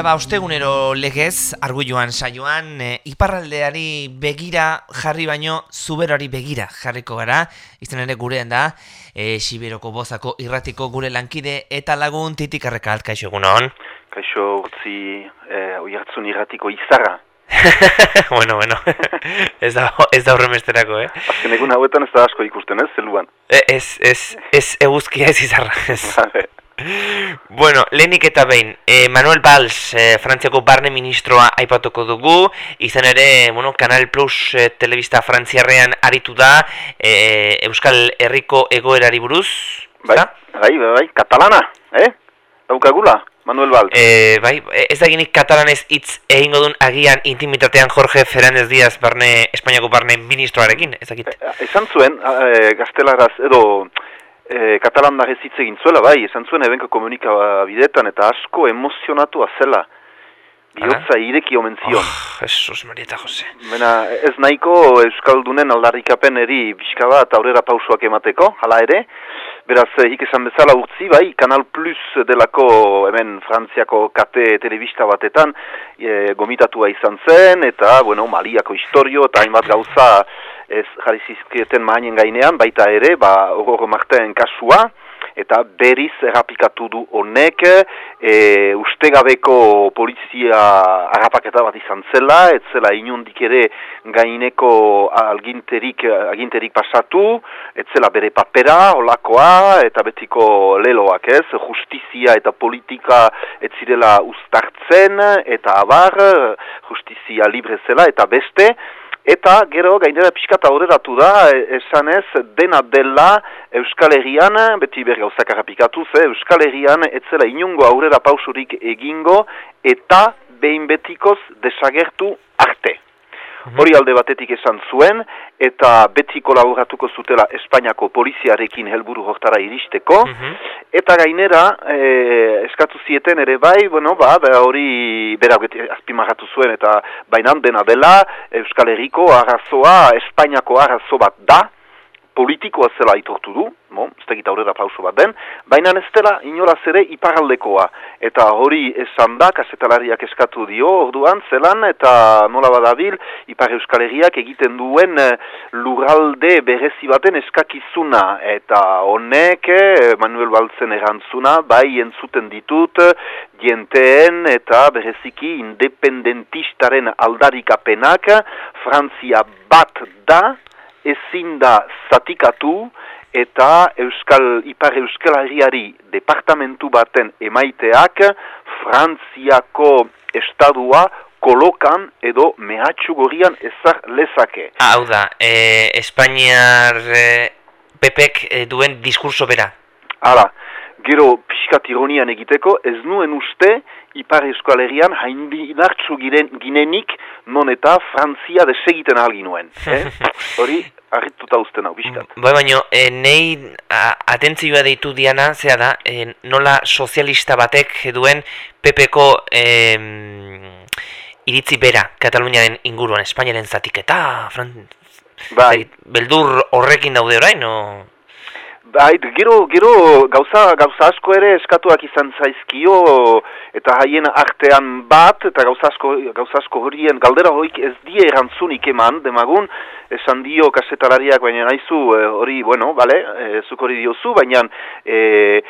Tira ba, ostegunero legez, argulloan saioan, e, iparraldeari begira jarri baino, zuberari begira jarriko gara, izan ere gurean da, e, Siberoko bozako irratiko gure lankide eta lagun titik arreka kaixo egunon. Kaixo urtzi, e, oiartzun irratiko izarra. bueno, bueno, ez da, ez da horremesterako, eh? Azken egun hauetan ez da asko ikusten, ez, zeluan? E, ez, ez, ez, eguzkia ez izarra, ez. Bueno, lehenik eta behin, e, Manuel Valls, e, Frantziako barne ministroa aipatuko dugu, izan ere, bueno, Kanal Plus e, telebista frantziarrean aritu da, e, Euskal Herriko egoerari buruz, bai, bai, bai, bai, katalana, eh? Daukagula, Manuel Valls. E, bai, ez da ginik katalanez hitz egingo duen agian intimitatean Jorge Fernández Díaz barne, Espainiako barne ministroarekin, ez dakit? E, esan zuen, e, gaztelaraz, edo e, katalan da egin zuela, bai, esan zuen ebenko komunikabidetan eta asko emozionatua zela. Biotza ireki omen zion. Oh, Jesus, Marieta Jose. Bena, ez nahiko Euskaldunen aldarrikapen eri bizka bat aurrera pausuak emateko, hala ere. Beraz, hik esan bezala urtzi, bai, Kanal Plus delako hemen Frantziako kate telebista batetan e, gomitatua izan zen, eta, bueno, Maliako historio, eta hainbat gauza ez jarri zizkieten mahainen gainean, baita ere, ba, ogoro marten kasua, eta beriz errapikatu du honek, e, ustegabeko polizia harrapaketa bat izan zela, ez zela inundik ere gaineko alginterik, aginterik pasatu, ez zela bere papera, olakoa, eta betiko leloak ez, justizia eta politika ez zirela ustartzen, eta abar, justizia libre zela, eta beste, Eta gero gainera pixkat aurreratu da, e, esan ez, dena dela Euskal Herrian, beti berga usakarrapikatu ze, Euskal Herrian etzela inungo aurrera pausurik egingo eta behin betikoz desagertu arte. Mhm. Hori alde batetik esan zuen, eta beti kolaboratuko zutela Espainiako poliziarekin helburu hortara iristeko, mhm. eta gainera, e, eskatu zieten ere bai, bueno, ba, hori bera azpimarratu zuen, eta bainan dena dela, Euskal Herriko arrazoa, Espainiako arrazo bat da, politikoa zela itortu du, bon, ez tegit aurrera pauso bat den, baina ez dela inolaz ere iparaldekoa. Eta hori esan da, kasetalariak eskatu dio, orduan, zelan, eta nola badabil, ipar euskal egiten duen eh, lurralde berezi baten eskakizuna. Eta honek, eh, Manuel Baltzen erantzuna, bai entzuten ditut, jenteen eta bereziki independentistaren aldarikapenak, Frantzia bat da, ezin da zatikatu eta Euskal Ipar Euskal Herriari departamentu baten emaiteak Frantziako estadua kolokan edo mehatxu gorian ezar lezake. Hau da, e, Espainiar e, pepek e, duen diskurso bera. Hala, gero pixkat ironian egiteko, ez nuen uste Ipar Euskal Herrian haindi inartzu ginenik non eta Frantzia desegiten algin nuen. Eh? Hori, harrituta usten hau, biskat. Bai, baina, e, nei atentzioa deitu diana, zera da, e, nola sozialista batek duen PPko e, iritzi bera Kataluniaren inguruan, Espainiaren zatiketa, Fran... bai. beldur horrekin daude orain, no? Bai, gero, gero gauza, gauza asko ere eskatuak izan zaizkio eta haien artean bat eta gauza asko, gauza asko horien galdera hoik ez die erantzunik eman demagun esan dio kasetalariak baina naizu eh, hori, bueno, bale, e, zuk hori diozu, baina e,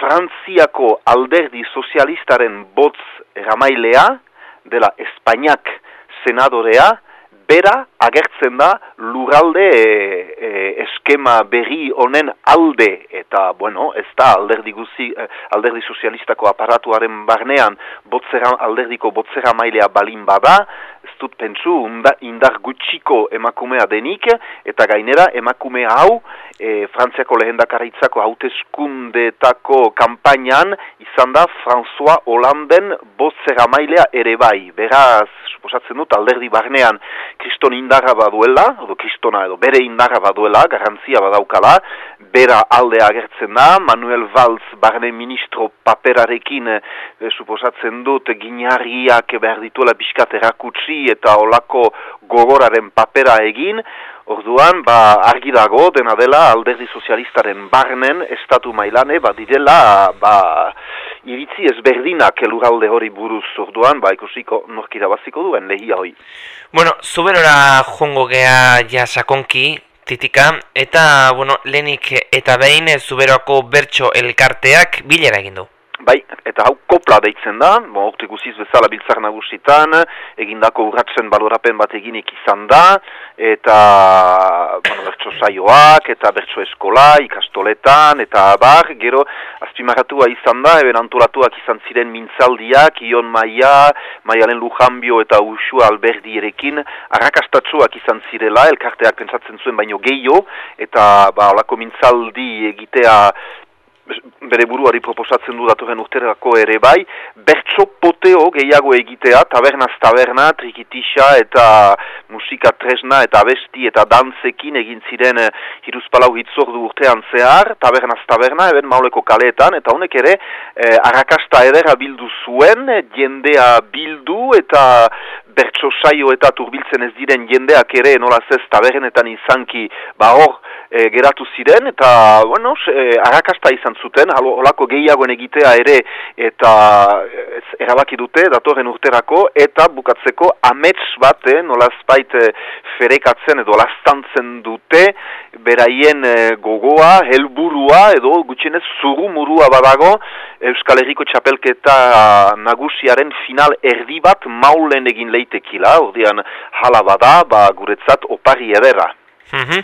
Frantziako alderdi sozialistaren botz eramailea dela Espainiak senadorea bera agertzen da lurralde e, e, eskema berri honen alde. Eta bueno, ez da alderdi guzi, e, alderdi sozialistako aparatuaren barnean botzera, alderdiko botzera mailea balin bada, ez dut pentsu indar gutxiko emakumea denik eta gainera emakume hau e, Frantziako lehendakaritzako hauteskundetako kampainan izan da François Hollanden botzera mailea ere bai, beraz suposatzen dut alderdi barnean kriston indarra baduela, edo kristona edo bere indarra baduela, garantzia badaukala, bera alde agertzen da, Manuel Valls barne ministro paperarekin e, suposatzen dut ginarriak behar dituela biskat erakutsi eta olako gogoraren papera egin, Orduan, ba, argi dago dena dela alderdi sozialistaren barnen estatu mailane, ba, direla, ba, iritzi ezberdinak eluralde hori buruz orduan, ba, ikusiko norkira baziko duen lehia hoi. Bueno, zuberora jongo gea ja sakonki, titika, eta, bueno, lehenik eta behin zuberoko bertso elkarteak bilera egin du. Bai, eta hau kopla deitzen da, bo, orte guziz bezala biltzar nagusitan, egindako urratzen balorapen bat eginik izan da, eta bueno, bertso saioak, eta bertso eskola, ikastoletan, eta bar, gero, azpimaratua izan da, eben antolatuak izan ziren mintzaldiak, Ion Maia, Maialen Lujanbio eta Usua Alberdi erekin, arrakastatsuak izan zirela, elkarteak pentsatzen zuen baino gehiago, eta ba, olako mintzaldi egitea bere buruari proposatzen du datorren urterako ere bai, bertso poteo gehiago egitea, tabernaz taberna, trikitisa eta musika tresna eta abesti eta dantzekin egin ziren e, hiruzpalau hitzordu urtean zehar, tabernaz taberna, eben mauleko kaleetan, eta honek ere, e, arrakasta edera bildu zuen, jendea bildu eta bertso saio eta turbiltzen ez diren jendeak ere nolaz ez tabernetan izanki ba hor e, geratu ziren eta bueno, e, arrakasta izan zuten holako gehiagoen egitea ere eta ez, erabaki dute datorren urterako eta bukatzeko amets bat eh, nolaz baite ferekatzen edo lastantzen dute beraien e, gogoa, helburua edo gutxenez zuru murua badago Euskal Herriko txapelketa nagusiaren final erdi bat maulen egin leitekila, ordean hala bada, ba, guretzat opari edera. Mm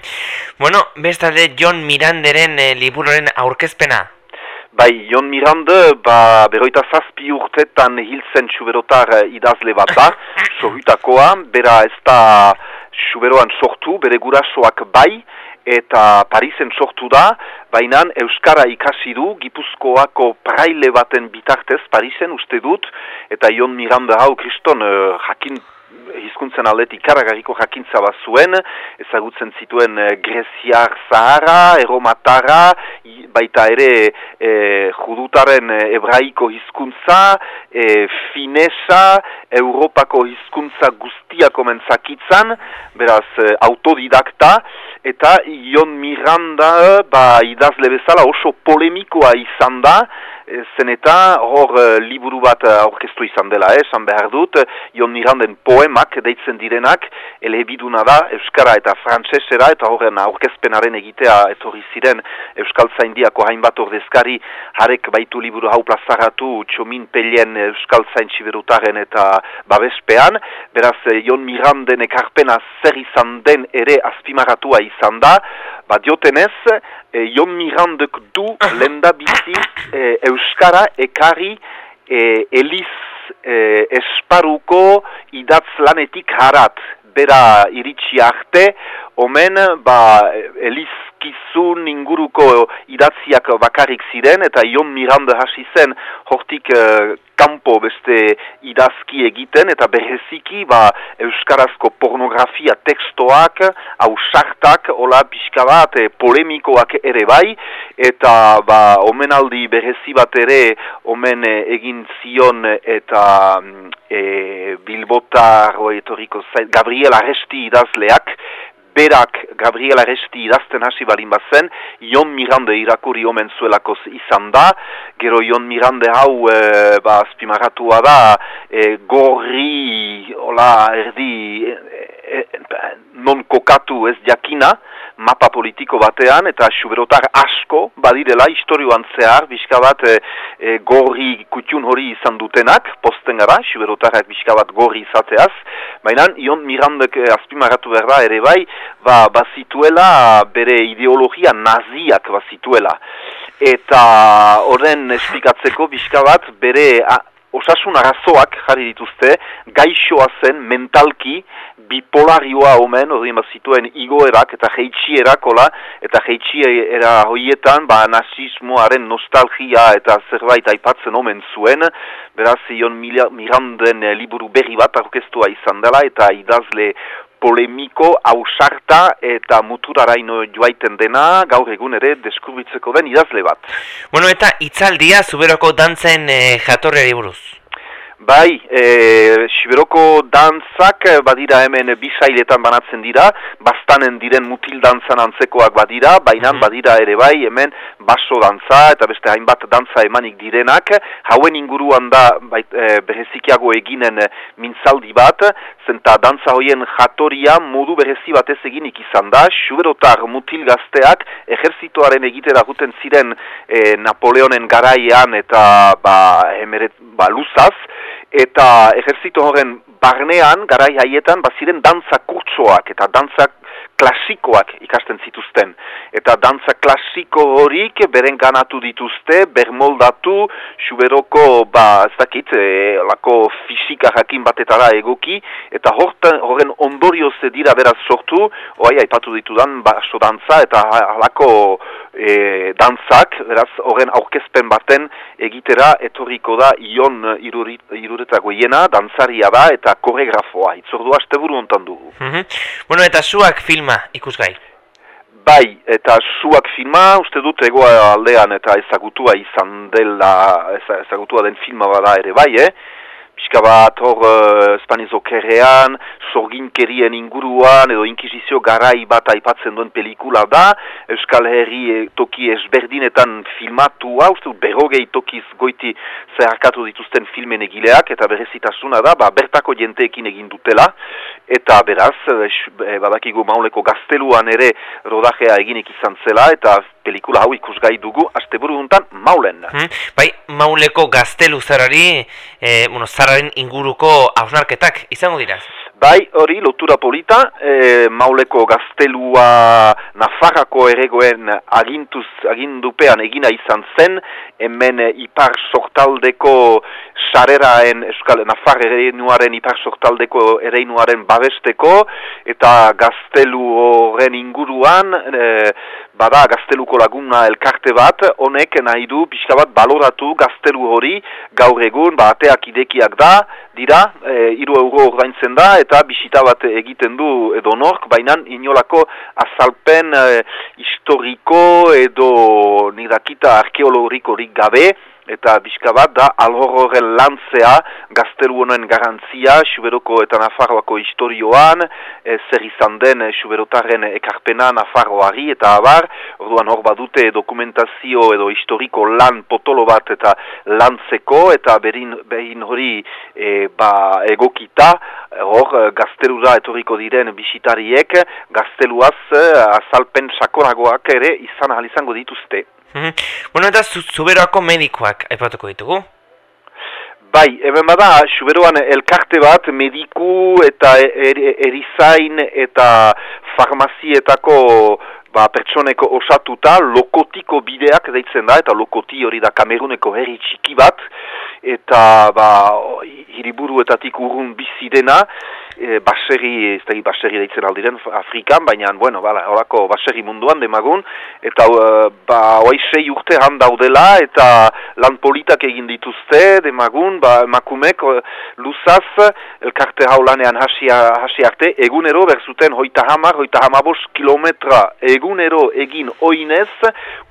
Bueno, bestalde John Miranderen e, liburuaren aurkezpena? Bai, John Mirande, ba, beroita zazpi urtetan hiltzen suberotar eh, idazle bat da, sohutakoa, bera ez da suberoan sortu, bere gurasoak bai, eta Parisen sortu da, baina Euskara ikasi du, Gipuzkoako praile baten bitartez Parisen uste dut, eta Ion Miranda hau kriston uh, jakin hizkuntzen aldetik karagariko jakintza bat zuen, ezagutzen zituen e, Greziar Zahara, Eromatara, baita ere e, judutaren ebraiko hizkuntza, e, finesa, Europako hizkuntza guztiako mentzakitzan, beraz autodidakta, eta Ion Miranda ba, idazle bezala oso polemikoa izan da, zen eta hor liburu bat aurkeztu izan dela, eh, esan behar dut, Ion Miranden poemak deitzen direnak, elebiduna da, Euskara eta Frantsesera eta horren aurkezpenaren egitea etorri ziren Euskal Zaindiako hainbat ordezkari, harek baitu liburu hau plazaratu txomin pelien Euskal Zain eta babespean, beraz Ion Miranden ekarpena zer izan den ere azpimaratua izan da, ba diotenez, e, Jon Mirandek du lenda bizi e, Euskara ekari e, Eliz e, Esparuko idatz lanetik harat, bera iritsi arte, omen, ba, Eliz kizun inguruko idatziak bakarrik ziren, eta Ion Miranda hasi zen hortik uh, kampo beste idazki egiten, eta bereziki ba, Euskarazko pornografia tekstoak, hau sartak, hola pixka bat, e, polemikoak ere bai, eta ba, omenaldi berezi bat ere, omen e, egin zion eta e, Bilbotar, etoriko Gabriel Aresti idazleak, berak Gabriela Resti idazten hasi balin bazen, Ion Mirande irakurri omen zuelakoz izan da, gero Ion Mirande hau e, ba, azpimaratua da, e, gorri, hola, erdi, e, e, non kokatu ez jakina, mapa politiko batean, eta suberotar asko badirela historioan zehar, bizka bat e, e, gorri kutxun hori izan dutenak, posten gara, suberotarrak bizka bat gorri izateaz, baina Ion Mirandek e, azpimaratu berda ere bai, ba, bazituela bere ideologia naziak bazituela. Eta horren esplikatzeko bizka bat bere osasun arazoak jarri dituzte, gaixoa zen mentalki, bipolarioa omen, hori zituen igoerak eta jeitsierak, eta jeitsiera hoietan, ba, nazismoaren nostalgia eta zerbait aipatzen omen zuen, beraz, ion Miranden liburu berri bat aurkeztua izan dela, eta idazle polemiko, hausarta eta muturaraino joaiten dena, gaur egun ere deskubritzeko den idazle bat. Bueno, eta itzaldia zuberoko dantzen e, jatorreari buruz? Bai, e, Siberoko dantzak badira hemen bisailetan banatzen dira, bastanen diren mutil dantzan antzekoak badira, baina mhm. badira ere bai hemen baso dantza eta beste hainbat dantza emanik direnak, hauen inguruan da bai, e, berezikiago eginen mintzaldi bat, zenta dantza hoien jatoria modu berezi batez eginik izan da, Siberotar mutil gazteak ejerzitoaren egitera guten ziren e, Napoleonen garaian eta ba, emeret, ba, luzaz, eta ejerzito horren barnean, garai haietan, baziren dantza kurtsoak eta dantza klasikoak ikasten zituzten. Eta dantza klasiko horik beren ganatu dituzte, bermoldatu, suberoko, ba, ez dakit, e, lako fisika jakin batetara egoki, eta horren ondorioz dira beraz sortu, oai, aipatu ditudan, baso dantza, eta halako e, dantzak, beraz, horren aurkezpen baten egitera etorriko da ion iruretako iena, dantzaria da eta koregrafoa, itzordu haste buru ontan dugu. Mm Bueno, eta zuak filma ikusgai? Bai, eta zuak filma, uste dut egoa aldean eta ezagutua izan dela, ezagutua den filma bada ere bai, eh? Pixka bat hor uh, sorginkerien inguruan edo inkizizio garai bat aipatzen duen pelikula da, Euskal Herri e, toki esberdinetan filmatua, uste berrogei tokiz goiti zeharkatu dituzten filmen egileak, eta berezitasuna da, ba, bertako jenteekin egin dutela, eta beraz, e, badakigu mauleko gazteluan ere rodajea eginik izan zela, eta pelikula hau ikusgai dugu asteburu hontan maulen. Hmm, bai, mauleko gaztelu zarari, e, bueno, zararen inguruko hausnarketak izango dira? Bai, hori, lotura polita, e, mauleko gaztelua Nafarrako eregoen agintuz, agindupean egina izan zen, hemen ipar sortaldeko sareraen, eskal, Nafar ereinuaren ipar sortaldeko ereinuaren babesteko, eta gaztelu horren inguruan, e, bada gazteluko laguna elkarte bat, honek nahi du pixka bat baloratu gaztelu hori. Gaur egun, ba, ateak idekiak da, dira, e, iru euro ordaintzen da, eta bisita bat egiten du edo nork, baina inolako azalpen e, historiko edo nidakita arkeologikorik gabe, eta bizka bat da alhorroren lantzea gaztelu honen garantzia Xuberoko eta Nafarroako historioan e, zer izan den Xuberotaren ekarpena Nafarroari eta abar orduan hor badute dokumentazio edo historiko lan potolo bat eta lantzeko eta berin, behin hori e, ba, egokita hor gaztelura etorriko diren bisitariek gazteluaz azalpen sakoragoak ere izan ahal izango dituzte. Mhm. Bueno, eta zuberoako medikoak aipatuko ditugu? Bai, hemen bada, suberoan elkarte bat mediku eta er, erizain eta farmazietako ba, pertsoneko osatuta lokotiko bideak deitzen da, eta lokoti hori da kameruneko herri txiki bat, eta ba, hiriburuetatik urrun bizi dena, e, baserri, ez da baserri deitzen aldiren Afrikan, baina, bueno, bala, horako baserri munduan demagun, eta uh, ba, oai sei urte handaudela, eta lan politak egin dituzte, demagun, ba, makumek, uh, luzaz, elkarte haulanean hasi, hasi arte, egunero, berzuten hoita hamar, hoita hamabos kilometra, egunero egin oinez,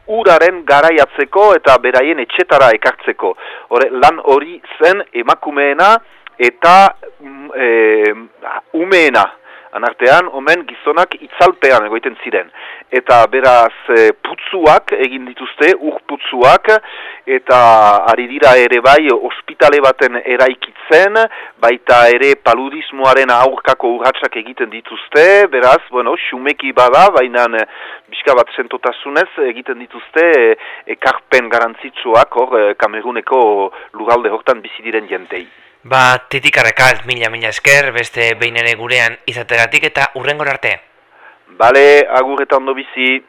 uraren garaiatzeko eta beraien etxetara ekartzeko. Hore, lan hori zen emakumeena, eta e, umeena. Anartean omen gizonak itzalpean egoiten ziren. Eta beraz e, putzuak egin dituzte ur putzuak eta ari dira ere bai ospitale baten eraikitzen baita ere paludismoaren aurkako urratsak egiten dituzte. Beraz bueno xumeki bada baina e, bizka bat sentotasunez egiten dituzte e, ekarpen garantzitsuak hor e, kameruneko lugalde hortan bizi diren jentei Ba, titikarrekalt mila mila esker, beste behin ere gurean izategatik eta urrengor arte. Bale, agur eta ondo bizi.